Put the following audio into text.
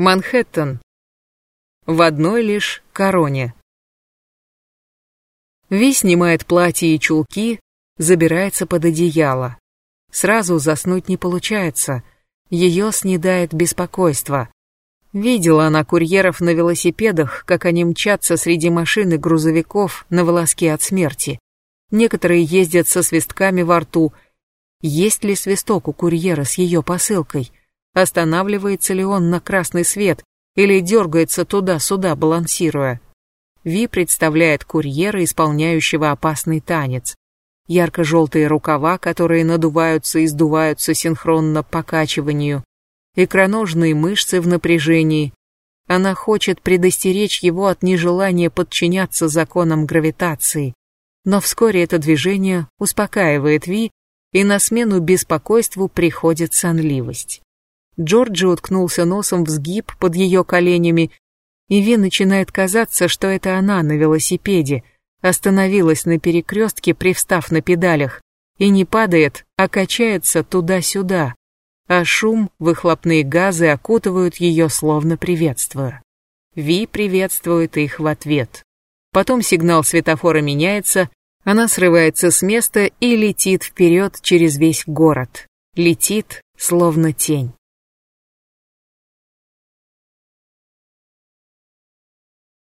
Манхэттен. В одной лишь короне. Ви снимает платье и чулки, забирается под одеяло. Сразу заснуть не получается. Ее снедает беспокойство. Видела она курьеров на велосипедах, как они мчатся среди машин и грузовиков на волоске от смерти. Некоторые ездят со свистками во рту. Есть ли свисток у курьера с ее посылкой? Останавливается ли он на красный свет или дергается туда-сюда, балансируя? Ви представляет курьера, исполняющего опасный танец. Ярко-желтые рукава, которые надуваются и сдуваются синхронно покачиванию. Икроножные мышцы в напряжении. Она хочет предостеречь его от нежелания подчиняться законам гравитации. Но вскоре это движение успокаивает Ви, и на смену беспокойству приходит сонливость. Джорджи уткнулся носом в сгиб под ее коленями, и Ви начинает казаться, что это она на велосипеде, остановилась на перекрестке, привстав на педалях, и не падает, а качается туда-сюда, а шум, выхлопные газы окутывают ее, словно приветствуя. Ви приветствует их в ответ. Потом сигнал светофора меняется, она срывается с места и летит вперед через весь город. Летит, словно тень.